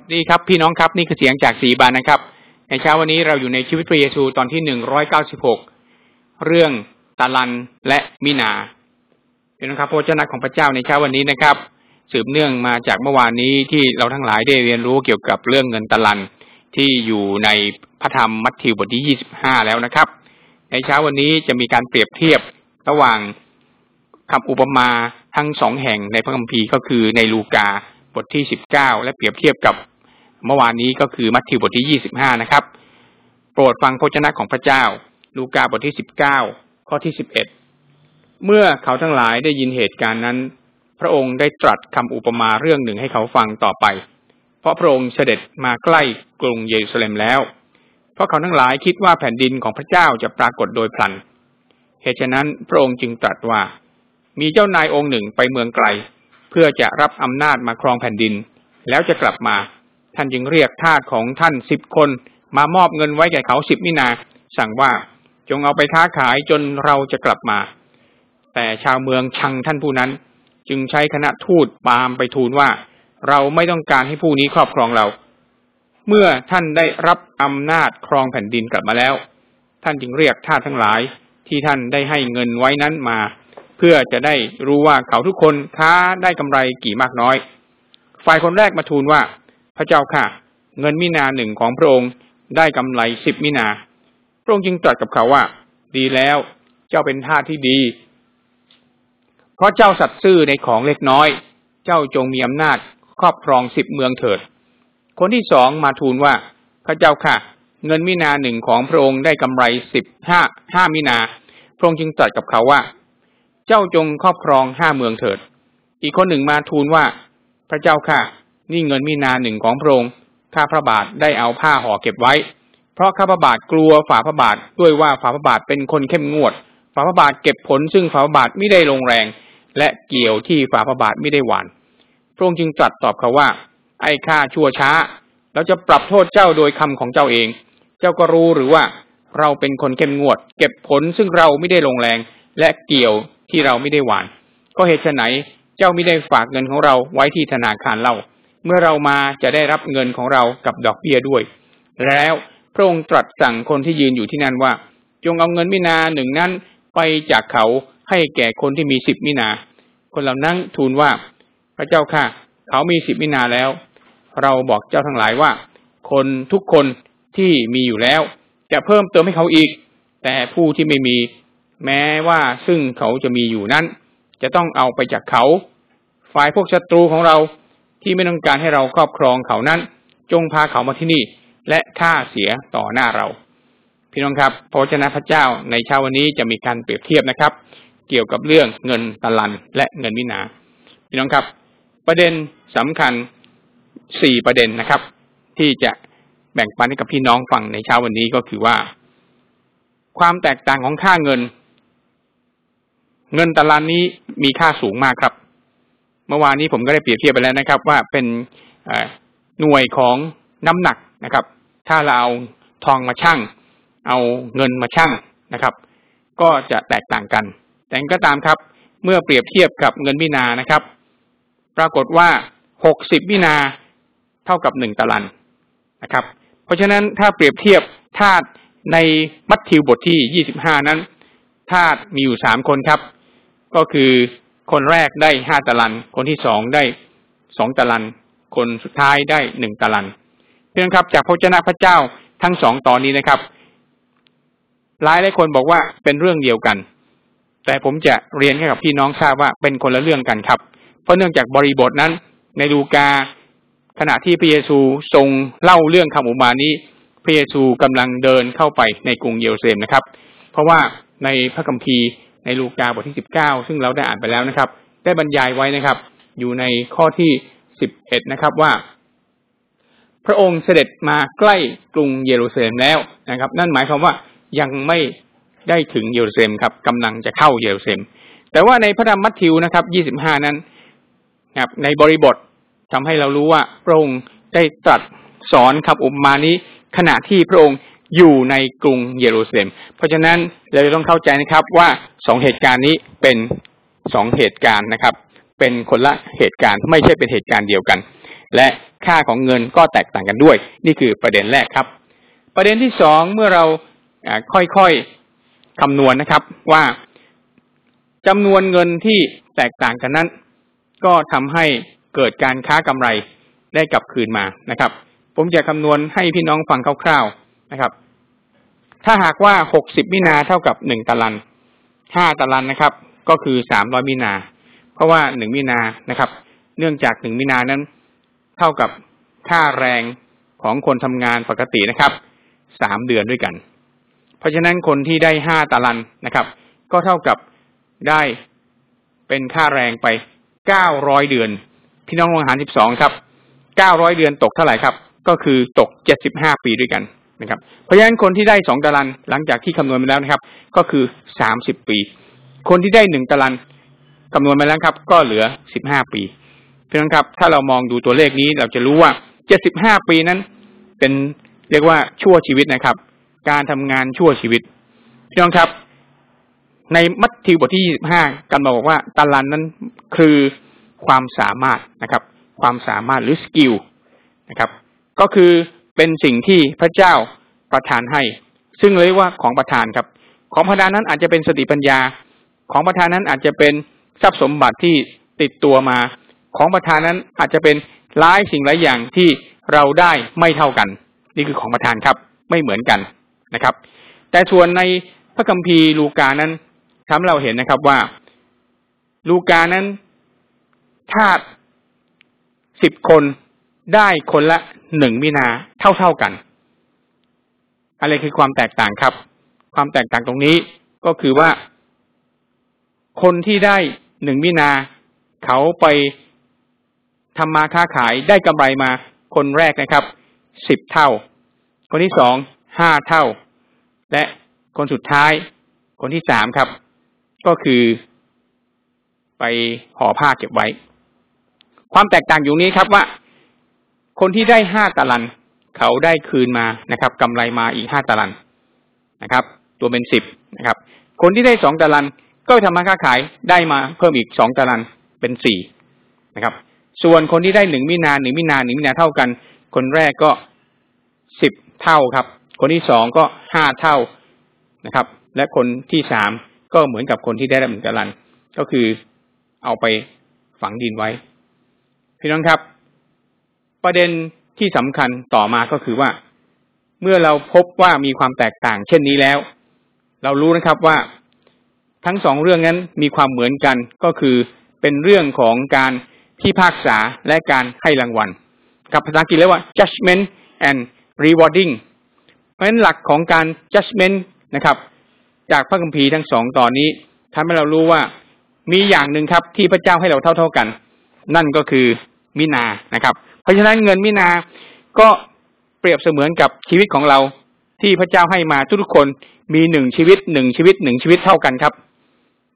สวัสดีครับพี่น้องครับนี่คือเสียงจากสีบานนะครับ ในเช้าวันนี้เราอยู่ในชีวิตพระเยซูตอนที่หนึ่งร้อยเก้าสิบหกเรื่องตาลันและมินาพี่น้องครับพระเจ้าของพระเจ้าในเช้าวันนี้นะครับ สืบเนื่องมาจากเมื่อวานนี้ที่เราทั้งหลายได้เรียนรู้เกี่ยวกับเรื่องเงินตาลันที่อยู่ในพระธรรมมัทธิวบทที่ยี่สิบห้าแล้วนะครับ ในเช้าวันนี้จะมีการเปรียบเทียบระหว่างคำอุปมาทั้งสองแห่งในพระคัมภีร์ก็คือในลูกา บทที่สิบเก้าและเปรียบเทียบกับเมื่อวานนี้ก็คือมัทธิวบทที่ยี่สิบห้านะครับ โปรดฟังพระเจ้าของพระเจ้า ลูกาบทที่สิบเก้าข้อที่สิบเอ็ดเมื่อเขาทั้งหลายได้ยินเหตุการณ์นั้น พระองค์ได้ตรัสคำอุปมาเรื่องหนึ่งให้เขาฟังต่อไป เพราะพระองค์เสด็จมาใกล้กรุงเยรูซาเล็มแล้ว เพราะเขาทั้งหลายคิดว่าแผ่นดินของพระเจ้าจะปรากฏโดยพลัน เหตุฉะนั้นพระองค์จึงตรัสว่า มีเจ้านายองค์หนึ่งไปเมืองไกล เพื่อจะรับอำนาจมาครองแผ่นดิน แล้วจะกลับมา ท่านจึงเรียกทาสของท่านสิบคนมามอบเงินไว้แก่เขาสิบมินา สั่งว่าจงเอาไปค้าขายจนเราจะกลับมา แต่ชาวเมืองชังท่านผู้นั้น จึงใช้คณะทูตปามไปทูลว่า เราไม่ต้องการให้ผู้นี้ครอบครองเรา เมื่อท่านได้รับอำนาจครองแผ่นดินกลับมาแล้ว ท่านจึงเรียกทาสทั้งหลายที่ท่านได้ให้เงินไว้นั้นมา เพื่อจะได้รู้ว่าเขาทุกคนค้าได้กำไรกี่มากน้อย ฝ่ายคนแรกมาทูลว่า พระเจ้าค่ะ เงินมินาหนึ่งของพระองค์ได้กำไรสิบมินา พระองค์จึงตรัสกับเขาว่า ดีแล้วเจ้าเป็นท่าที่ดี เพราะเจ้าสัตย์ซื่อในของเล็กน้อย เจ้าจงมีอำนาจครอบครองสิบเมืองเถิด คนที่สองมาทูลว่า พระเจ้าค่ะ เงินมินาหนึ่งของพระองค์ได้กำไรสิบห้าห้ามินา พระองค์จึงตรัสกับเขาว่า เจ้าจงครอบครองห้าเมืองเถิด อีกคนหนึ่งมาทูลว่า พระเจ้าค่ะ นี่เงินมินาหนึ่งของพระองค์ข้าพระบาทได้เอาผ้าห่อเก็บไว้ เพราะข้าพระบาทกลัวฝ่าพระบาทด้วยว่าฝ่าพระบาทเป็นคนเข้มงวด ฝ่าพระบาทเก็บผลซึ่งฝ่าพระบาทไม่ได้ลงแรง และเกี่ยวที่ฝ่าพระบาทไม่ได้หวานพระองค์จึงตรัสตอบเขาว่า ไอ้ข้าชั่วช้าเราจะปรับโทษเจ้าโดยคำของเจ้าเอง เจ้าก็รู้หรือว่าเราเป็นคนเข้มงวด เก็บผลซึ่งเราไม่ได้ลงแรง และเกี่ยว ที่เราไม่ได้หวาน ก็เหตุไฉนเจ้าไม่ได้ฝากเงินของเราไว้ที่ธนาคารเล่าเมื่อเรามาจะได้รับเงินของเรากับดอกเบี้ยด้วย แล้วพระองค์ตรัสสั่งคนที่ยืนอยู่ที่นั่นว่า จงเอาเงินมินาหนึ่งนั้นไปจากเขาให้แก่คนที่มีสิบมินา คนเหล่านั้นทูลว่า พระเจ้าค่ะ เขามีสิบมินาแล้ว เราบอกเจ้าทั้งหลายว่า คนทุกคนที่มีอยู่แล้ว จะเพิ่มเติมให้เขาอีก แต่ผู้ที่ไม่มี แม้ว่าซึ่งเขาจะมีอยู่นั้น จะต้องเอาไปจากเขา ฝ่ายพวกศัตรูของเราที่ไม่ต้องการให้เราครอบครองเขานั้น จงพาเขามาที่นี่ และฆ่าเสียต่อหน้าเรา พี่น้องครับพระเจ้าพระเจ้าในเช้าวันนี้จะมีการเปรียบเทียบนะครับ เกี่ยวกับเรื่องเงินตะลันและเงินวินาพี่น้องครับ ประเด็นสำคัญสี่ประเด็นนะครับ ที่จะแบ่งปันให้กับพี่น้องฟังในเช้าวันนี้ก็คือว่า ความแตกต่างของค่าเงิน เงินตะลันนี้มีค่าสูงมากครับ เมื่อวานนี้ผมก็ได้เปรียบเทียบไปแล้วนะครับ ว่าเป็นหน่วยของน้ำหนักนะครับ ถ้าเราเอาทองมาชั่ง เอาเงินมาชั่งนะครับ ก็จะแตกต่างกัน แต่ก็ตามครับ เมื่อเปรียบเทียบกับเงินวินานะครับ ปรากฏว่าหกสิบวินาเท่ากับหนึ่งตะลันนะครับ เพราะฉะนั้นถ้าเปรียบเทียบธาตุในมัทธิวบทที่ยี่สิบห้านั้นธาตุมีอยู่สามคนครับ ก็คือคนแรกได้ห้าตะลัน คนที่สองได้สองตะลัน คนสุดท้ายได้หนึ่งตะลันเพื่อนครับจากพระเจ้าพระเจ้าทั้งสองตอนนี้นะครับหลายหลายคนบอกว่าเป็นเรื่องเดียวกัน แต่ผมจะเรียนให้กับพี่น้องทราบว่าเป็นคนละเรื่องกันครับ เพราะเนื่องจากบริบทนั้น ในลูกาขณะที่พระเยซูทรงเล่าเรื่องคำอุมานี้ พระเยซูกำลังเดินเข้าไปในกรุงเยรูซาเล็มนะครับ เพราะว่าในพระคัมภีร์ ในลูกาบทที่สิบเก้าซึ่งเราได้อ่านไปแล้วนะครับ ได้บรรยายไว้นะครับ อยู่ในข้อที่สิบเอ็ดนะครับว่า พระองค์เสด็จมาใกล้กรุงเยรูซาเล็มแล้วนะครับ นั่นหมายความว่ายังไม่ได้ถึงเยรูซาเล็มครับกำลังจะเข้าเยรูซาเล็มแต่ว่าในพระธรรมมัทธิวนะครับยี่สิบห้านั้นครับในบริบททำให้เรารู้ว่าพระองค์ได้ตรัสสอนคำอุปมานี้ขณะที่พระองค์ อยู่ในกรุงเยรูซาเล็ม เพราะฉะนั้นเราจะต้องเข้าใจนะครับว่าสองเหตุการณ์นี้เป็นสองเหตุการณ์นะครับ เป็นคนละเหตุการณ์ไม่ใช่เป็นเหตุการณ์เดียวกัน และค่าของเงินก็แตกต่างกันด้วย นี่คือประเด็นแรกครับ ประเด็นที่สองเมื่อเราค่อยๆคำนวณนะครับว่าจำนวนเงินที่แตกต่างกันนั้น ก็ทำให้เกิดการค้ากำไรได้กลับคืนมานะครับ ผมจะคำนวณให้พี่น้องฟังคร่าวๆ นะครับ ถ้าหากว่าหกสิบมินาเท่ากับหนึ่งตารางห้าตารางนะครับ ก็คือสามร้อยมินา เพราะว่าหนึ่งมินานะครับ เนื่องจากหนึ่งมินานั้น เท่ากับค่าแรงของคนทำงานปกตินะครับสามเดือนด้วยกัน เพราะฉะนั้นคนที่ได้ห้าตารางนะครับ ก็เท่ากับได้เป็นค่าแรงไปเก้าร้อยเดือน พี่น้องลงหารสิบสองครับเก้าร้อยเดือนตกเท่าไหร่ครับ ก็คือตกเจ็ดสิบห้าปีด้วยกัน นะครับ เพราะฉะนั้นคนที่ได้สองตารางหลังจากที่คำนวณมาแล้วนะครับ ก็คือสามสิบปี คนที่ได้หนึ่งตารางคำนวณมาแล้วครับ ก็เหลือสิบห้าปีพี่น้องครับ ถ้าเรามองดูตัวเลขนี้เราจะรู้ว่าเจ็ดสิบห้าปีนั้น เป็นเรียกว่าชั่วชีวิตนะครับ การทำงานชั่วชีวิตพี่น้องครับในมัทธิวบทที่ยี่สิบห้ากันบอกว่าตารางนั้นคือความสามารถนะครับ ความสามารถหรือสกิลนะครับ ก็คือ เป็นสิ่งที่พระเจ้าประทานให้ ซึ่งเรียกว่าของประทานครับ ของประทานนั้นอาจจะเป็นสติปัญญา ของประทานนั้นอาจจะเป็นทรัพย์สมบัติที่ติดตัวมา ของประทานนั้นอาจจะเป็นหลายสิ่งหลายอย่างที่เราได้ไม่เท่ากัน นี่คือของประทานครับ ไม่เหมือนกันนะครับ แต่ส่วนในพระคัมภีร์ลูกานั้นทำเราเห็นนะครับว่า ลูกานั้นถ้าสิบคน ได้คนละหนึ่งมินาเท่าเท่ากัน อะไรคือความแตกต่างครับ ความแตกต่างตรงนี้ก็คือว่า คนที่ได้หนึ่งมินา เขาไปทำมาค้าขายได้กำไรมาคนแรกนะครับสิบเท่า คนที่สองห้าเท่า และคนสุดท้าย คนที่สามครับ ก็คือไปห่อผ้าเก็บไว้ ความแตกต่างอยู่นี้ครับว่า คนที่ได้ห้าตาลัน เขาได้คืนมานะครับกำไรมาอีกห้าตาลันนะครับ ตัวเป็นสิบนะครับ คนที่ได้สองตาลันก็ทำมาค้าขายได้มาเพิ่มอีกสองตาลันเป็นสี่นะครับ ส่วนคนที่ได้หนึ่งมินาหนึ่งมินาหนึ่งมินาเท่ากัน คนแรกก็สิบเท่าครับ คนที่สองก็ห้าเท่านะครับ และคนที่สามก็เหมือนกับคนที่ได้หนึ่งตาลันก็คือเอาไปฝังดินไว้ พี่น้องครับ ประเด็นที่สำคัญต่อมาก็คือว่า เมื่อเราพบว่ามีความแตกต่าง เช่นนี้แล้ว เรารู้นะครับว่าทั้งสองเรื่องนั้นมีความเหมือนกันก็คือเป็นเรื่องของการที่ภาคษาและการให้รางวัล กับภาษาอังกฤษเรียกว่า judgment and rewarding เพราะฉะนั้นหลักของการ judgment นะครับ จากพระคัมภีร์ทั้งสองตอนนี้ทำให้เรารู้ว่ามีอย่างหนึ่งครับที่พระเจ้าให้เราเท่า ๆกัน นั่นก็คือมินานะครับ ราะฉะนั้นเงินมินาก็เปรียบเสมือนกับชีวิตของเราที่พระเจ้าให้มาทุกคนมีหนึ่งชีวิตหนึ่งชีวิตหนึ่งชีวิตเท่ากันครับ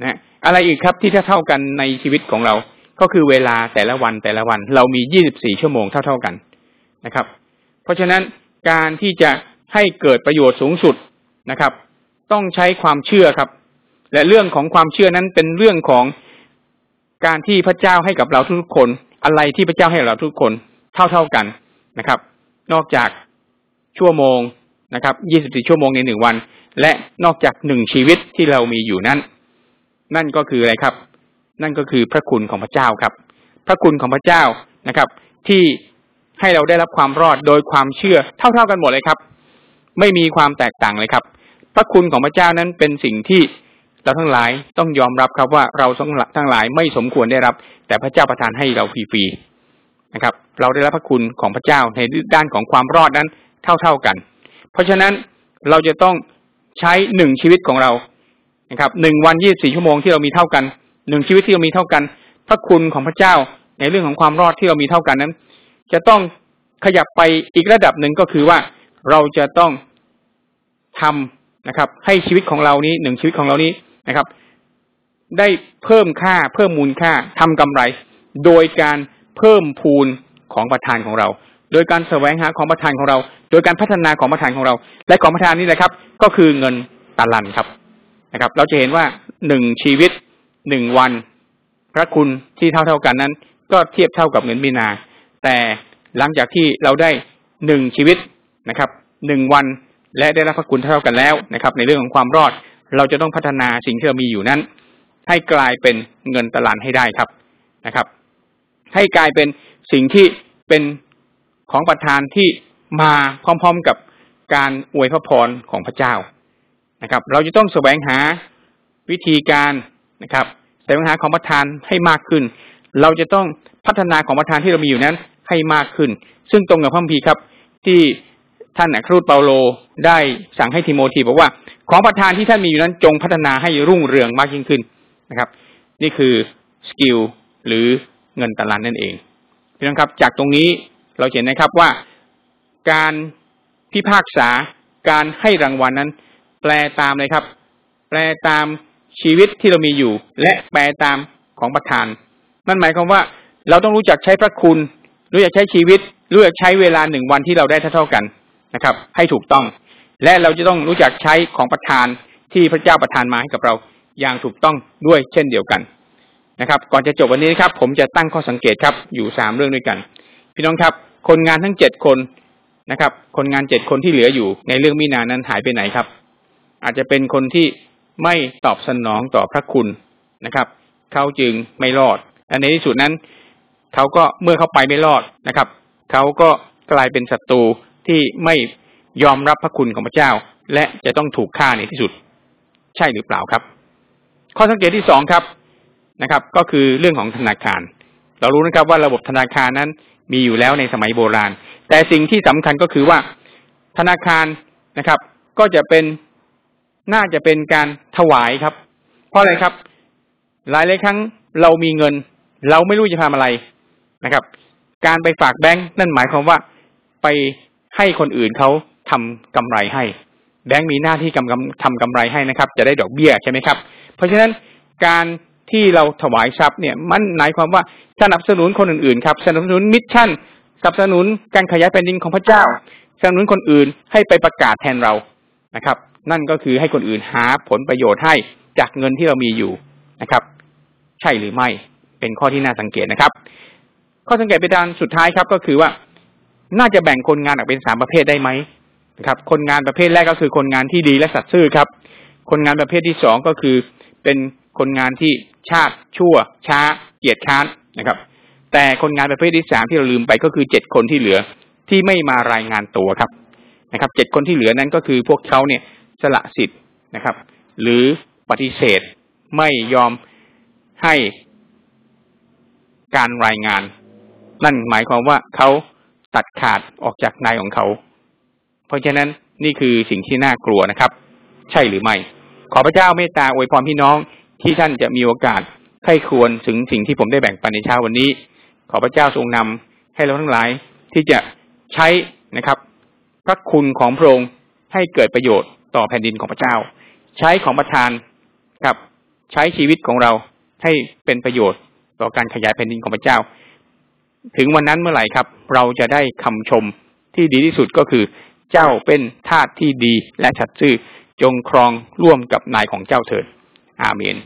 นะอะไรอีกครับที่ถ้าเท่ากันในชีวิตของเรา ก็คือเวลาแต่ละวันแต่ละวัน เรามียี่สิบสี่ชั่วโมงเท่าเท่ากันนะครับ เพราะฉะนั้นการที่จะให้เกิดประโยชน์สูงสุดนะครับ ต้องใช้ความเชื่อครับ และเรื่องของความเชื่อนั้นเป็นเรื่องของการที่พระเจ้าให้กับเราทุกคน อะไรที่พระเจ้าให้เราทุกคน เท่าเท่ากันนะครับ นอกจากชั่วโมงนะครับ 24 ชั่วโมงในหนึ่งวัน และนอกจากหนึ่งชีวิตที่เรามีอยู่นั้น นั่นก็คืออะไรครับ นั่นก็คือพระคุณของพระเจ้าครับ พระคุณของพระเจ้านะครับ ที่ให้เราได้รับความรอดโดยความเชื่อเท่า ๆกันหมดเลยครับ ไม่มีความแตกต่างเลยครับ พระคุณของพระเจ้านั้นเป็นสิ่งที่เราทั้งหลายต้องยอมรับครับว่าเราทั้งหลายไม่สมควรได้รับ แต่พระเจ้าประทานให้เราฟรีๆ นะครับ เราได้รับพระคุณของพระเจ้าในด้านของความรอดนั้นเท่าๆกัน เพราะฉะนั้นเราจะต้องใช้หนึ่งชีวิตของเรานะครับหนึ่งวันยี่สี่ชั่วโมงที่เรามีเท่ากันหนึ่งชีวิตที่เรามีเท่ากัน พระคุณของพระเจ้าในเรื่องของความรอดที่เรามีเท่ากันนั้น จะต้องขยับไปอีกระดับหนึ่งก็คือว่าเราจะต้องทำนะครับ ให้ชีวิตของเรานี้หนึ่งชีวิตของเรานี้นะครับ ได้เพิ่มค่าเพิ่มมูลค่าทำกำไร โดยการ เพิ่มพูนของประธานของเรา โดยการแสวงหาของประธานของเรา โดยการพัฒนาของประธานของเรา และของประธานนี้แหละครับ ก็คือเงินตาลันครับนะครับ เราจะเห็นว่าหนึ่งชีวิตหนึ่งวัน พระคุณที่เท่าเท่ากันนั้น ก็เทียบเท่ากับเงินมีนา แต่หลังจากที่เราได้หนึ่งชีวิตนะครับหนึ่งวันและได้รับพระคุณเท่ากันแล้วนะครับ ในเรื่องของความรอดเราจะต้องพัฒนาสิ่งที่เรามีอยู่นั้น ให้กลายเป็นเงินตลาดให้ได้ครับนะครับ ให้กลายเป็นสิ่งที่เป็นของประทานที่มาพร้อมๆกับการอวยพระพรของพระเจ้านะครับ เราจะต้องแสวงหาวิธีการนะครับแสวงหาของประทานให้มากขึ้น เราจะต้องพัฒนาของประทานที่เรามีอยู่นั้นให้มากขึ้น ซึ่งตรงกับพระคัมภีร์ครับ ที่ท่านอัครูตเปาโลได้สั่งให้ทิโมธีบอกว่าของประทานที่ท่านมีอยู่นั้นจงพัฒนาให้รุ่งเรืองมากยิ่งขึ้นนะครับ นี่คือสกิลหรือ เงินตลาดนั่นเองพี่น้องครับ จากตรงนี้เราเห็นนะครับว่าการพิพากษาการให้รางวัลนั้น แปลตามเลยครับ แปลตามชีวิตที่เรามีอยู่ และแปลตามของประทาน นั่นหมายความว่าเราต้องรู้จักใช้พระคุณ รู้จักใช้ชีวิต รู้จักใช้เวลาหนึ่งวันที่เราได้เท่ากันนะครับ ให้ถูกต้อง และเราจะต้องรู้จักใช้ของประทานที่พระเจ้าประทานมาให้กับเราอย่างถูกต้องด้วยเช่นเดียวกัน นะครับ ก่อนจะจบวันนี้นะครับ ผมจะตั้งข้อสังเกตครับ อยู่สามเรื่องด้วยกัน พี่น้องครับ คนงานทั้งเจ็ดคนนะครับ คนงานเจ็ดคนที่เหลืออยู่ในเรื่องมินานั้นหายไปไหนครับ อาจจะเป็นคนที่ไม่ตอบสนองต่อพระคุณนะครับ เขาจึงไม่รอดและในที่สุดนั้น เขาก็เมื่อเขาไปไม่รอดนะครับ เขาก็กลายเป็นศัตรูที่ไม่ยอมรับพระคุณของพระเจ้า และจะต้องถูกฆ่าในที่สุด ใช่หรือเปล่าครับ ข้อสังเกตที่สองครับ นะครับ ก็คือเรื่องของธนาคาร เรารู้นะครับว่าระบบธนาคารนั้นมีอยู่แล้วในสมัยโบราณ แต่สิ่งที่สำคัญก็คือว่าธนาคารนะครับ ก็จะเป็นน่าจะเป็นการถวายครับ เพราะอะไรครับ หลายหลายครั้งเรามีเงิน เราไม่รู้จะทำอะไรนะครับ การไปฝากแบงค์นั่นหมายความว่าไปให้คนอื่นเขาทำกำไรให้ แบงค์มีหน้าที่กำทำกำไรให้นะครับ จะได้ดอกเบี้ยใช่ไหมครับ เพราะฉะนั้นการ ที่เราถวายทรัพย์เนี่ยมันหมายความว่าสนับสนุนคนอื่นๆครับสนับสนุนมิชชั่นสนับสนุนการขยายแผ่นดินของพระเจ้าสนับสนุนคนอื่นให้ไปประกาศแทนเรานะครับ นั่นก็คือให้คนอื่นหาผลประโยชน์ให้จากเงินที่เรามีอยู่นะครับ ใช่หรือไม่เป็นข้อที่น่าสังเกตนะครับ ข้อสังเกตเป็นการสุดท้ายครับก็คือว่าน่าจะแบ่งคนงานออกเป็นสามประเภทได้ไหมนะครับ คนงานประเภทแรกก็คือคนงานที่ดีและสัตย์ซื่อครับ คนงานประเภทที่สองก็คือเป็นคนงานที่ ชาติ ชั่ว ช้า เกียจค้านนะครับ แต่คนงานประเภทที่สามที่เราลืมไปก็คือเจ็ดคนที่เหลือที่ไม่มารายงานตัวครับนะครับเจ็ดคนที่เหลือนั้นก็คือพวกเขาเนี่ยสละสิทธิ์นะครับ หรือปฏิเสธไม่ยอมให้การรายงาน นั่นหมายความว่าเขาตัดขาดออกจากนายของเขา เพราะฉะนั้นนี่คือสิ่งที่น่ากลัวนะครับ ใช่หรือไม่ ขอพระเจ้าเมตตาอวยพรพี่น้อง ที่ท่านจะมีโอกาสใครควรถึงสิ่งที่ผมได้แบ่งปันในเช้าวันนี้ ขอพระเจ้าทรงนำให้เราทั้งหลายที่จะใช้นะครับพระคุณของพระองค์ให้เกิดประโยชน์ต่อแผ่นดินของพระเจ้า ใช้ของประทานกับใช้ชีวิตของเราให้เป็นประโยชน์ต่อการขยายแผ่นดินของพระเจ้า ถึงวันนั้นเมื่อไหร่ครับ เราจะได้คำชมที่ดีที่สุดก็คือ เจ้าเป็นทาสที่ดีและชัดซื่อจงครองร่วมกับนายของเจ้าเถิด อาเมน